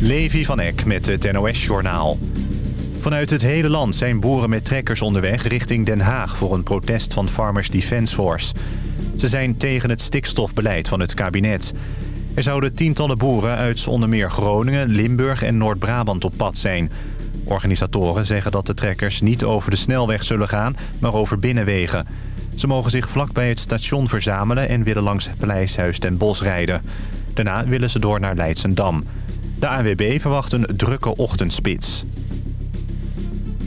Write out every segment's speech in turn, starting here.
Levi van Eck met het NOS-journaal. Vanuit het hele land zijn boeren met trekkers onderweg richting Den Haag... voor een protest van Farmers Defence Force. Ze zijn tegen het stikstofbeleid van het kabinet. Er zouden tientallen boeren uit onder meer Groningen, Limburg en Noord-Brabant op pad zijn. Organisatoren zeggen dat de trekkers niet over de snelweg zullen gaan... maar over binnenwegen. Ze mogen zich vlak bij het station verzamelen... en willen langs Paleishuis ten Bos rijden. Daarna willen ze door naar Leidsendam... De ANWB verwacht een drukke ochtendspits.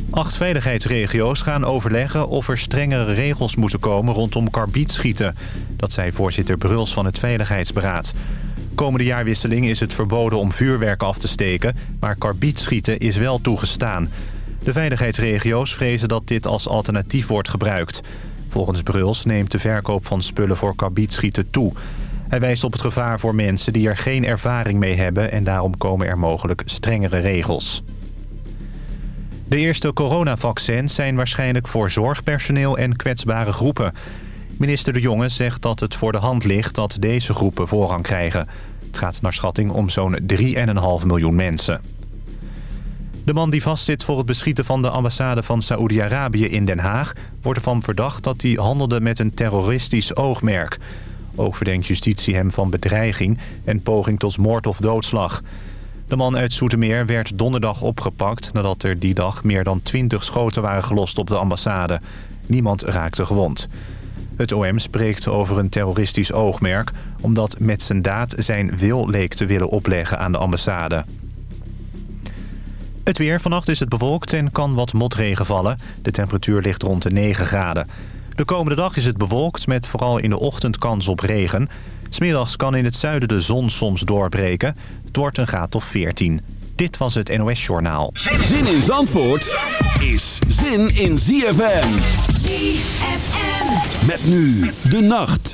Acht veiligheidsregio's gaan overleggen of er strengere regels moeten komen rondom karbietschieten. Dat zei voorzitter Bruls van het Veiligheidsberaad. Komende jaarwisseling is het verboden om vuurwerk af te steken, maar karbietschieten is wel toegestaan. De veiligheidsregio's vrezen dat dit als alternatief wordt gebruikt. Volgens Bruls neemt de verkoop van spullen voor karbietschieten toe. Hij wijst op het gevaar voor mensen die er geen ervaring mee hebben... en daarom komen er mogelijk strengere regels. De eerste coronavaccins zijn waarschijnlijk voor zorgpersoneel en kwetsbare groepen. Minister De Jonge zegt dat het voor de hand ligt dat deze groepen voorrang krijgen. Het gaat naar schatting om zo'n 3,5 miljoen mensen. De man die vastzit voor het beschieten van de ambassade van Saoedi-Arabië in Den Haag... wordt ervan verdacht dat hij handelde met een terroristisch oogmerk... Ook verdenkt justitie hem van bedreiging en poging tot moord of doodslag. De man uit Soetermeer werd donderdag opgepakt... nadat er die dag meer dan 20 schoten waren gelost op de ambassade. Niemand raakte gewond. Het OM spreekt over een terroristisch oogmerk... omdat met zijn daad zijn wil leek te willen opleggen aan de ambassade. Het weer. Vannacht is het bewolkt en kan wat motregen vallen. De temperatuur ligt rond de 9 graden. De komende dag is het bewolkt met vooral in de ochtend kans op regen. Smiddags kan in het zuiden de zon soms doorbreken. Het wordt een graad of 14. Dit was het NOS Journaal. Zin in Zandvoort is zin in ZFM. ZFM. Met nu de nacht.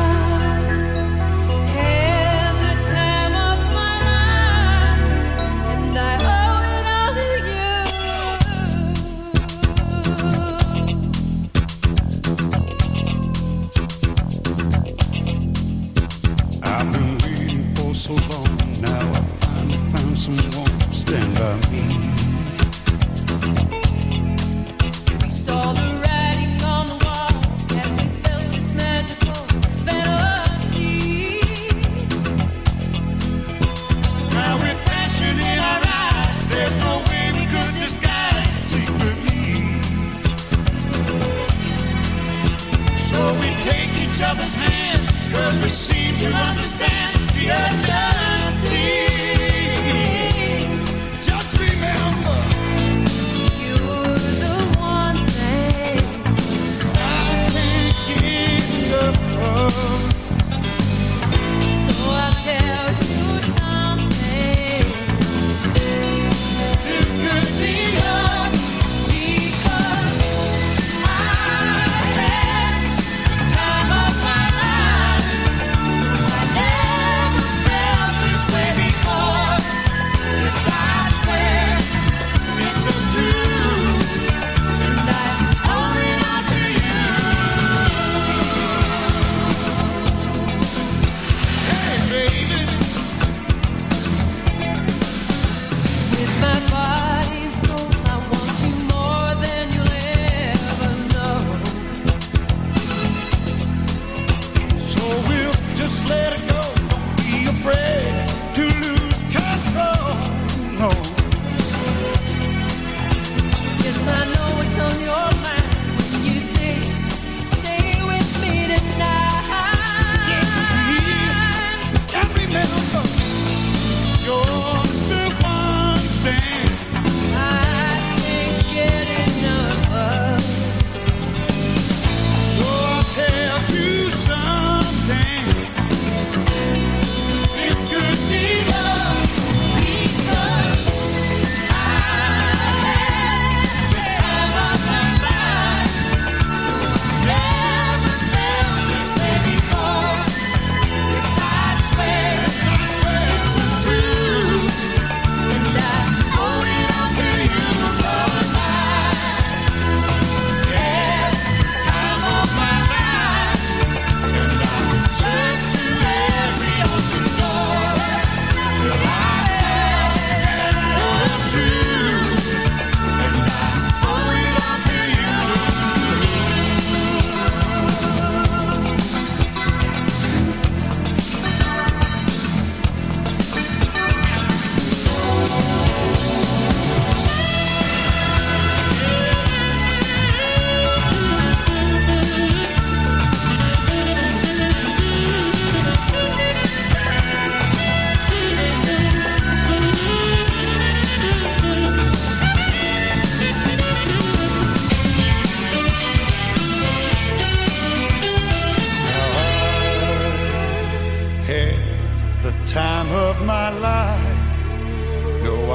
words we seem to understand the urge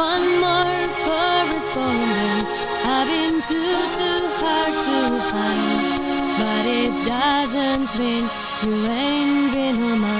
one more correspondent. I've been too, too hard to find. But it doesn't mean you ain't been a man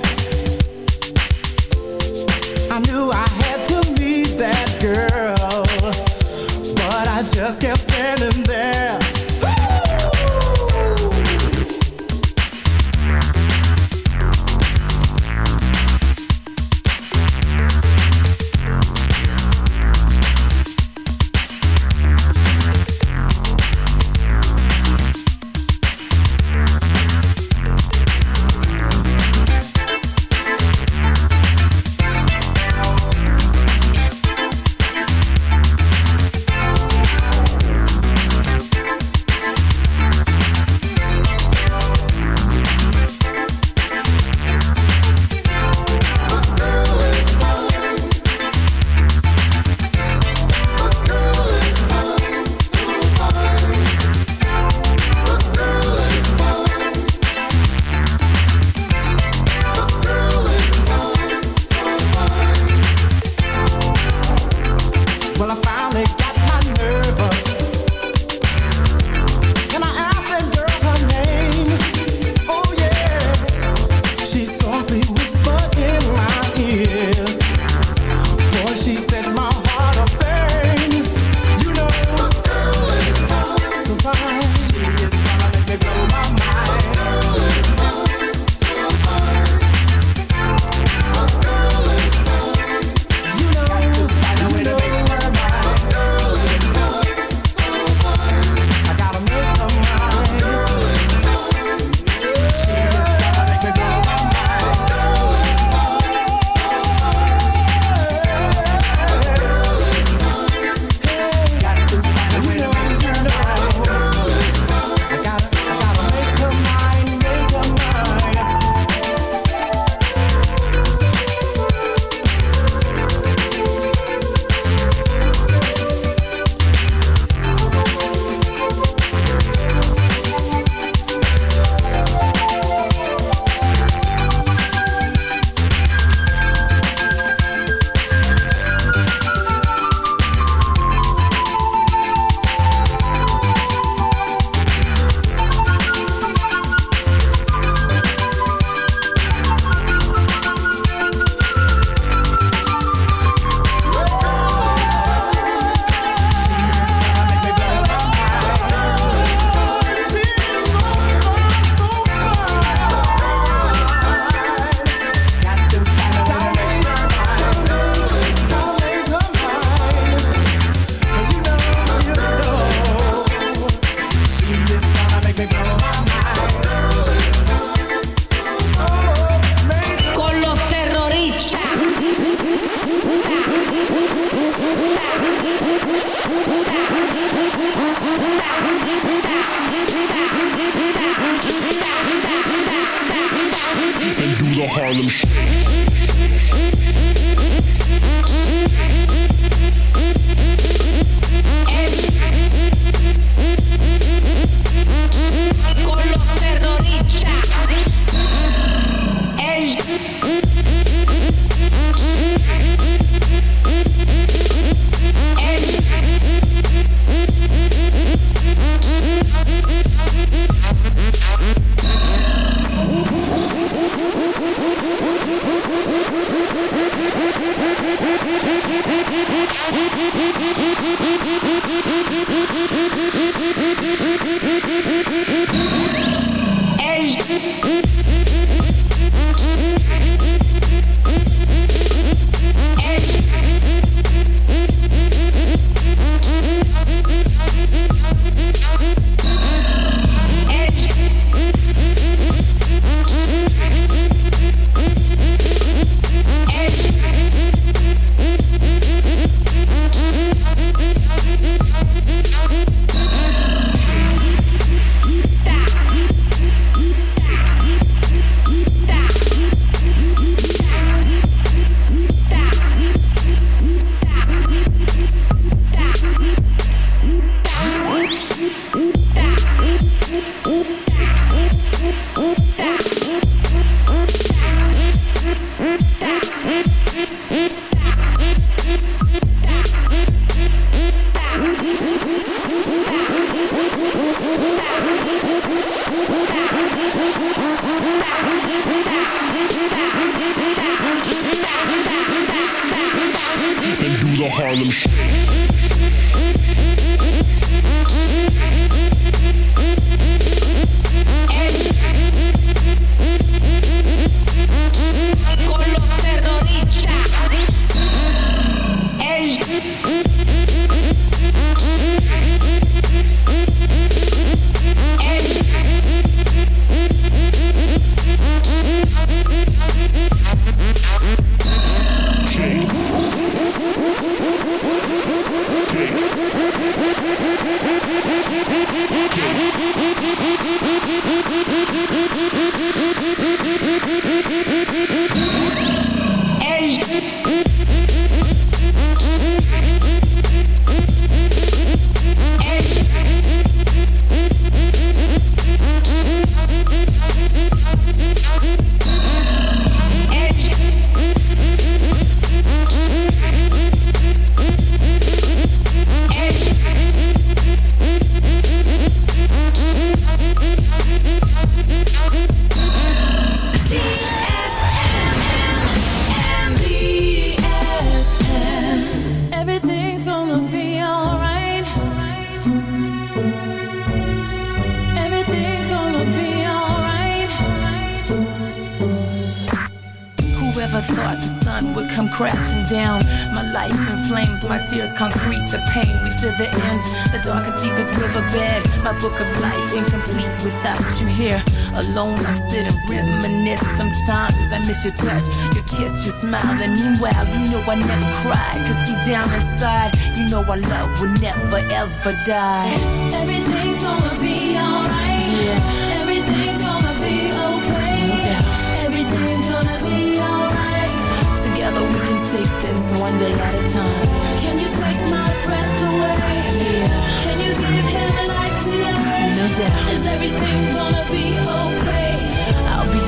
Miss your touch, your kiss, your smile. And meanwhile, you know I never cry. Cause deep down inside, you know our love will never ever die. Everything's gonna be alright. Yeah. Everything's gonna be okay. Everything's gonna be alright. Together we can take this one day at a time. Can you take my breath away? Yeah. Can you give him a life today? No doubt. Is everything gonna be okay?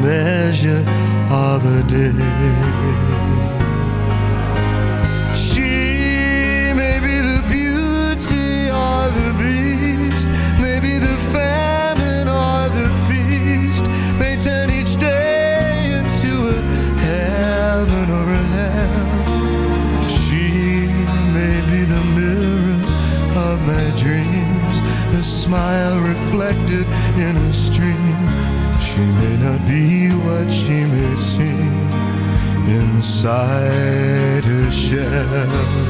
measure of a day. beside her shell.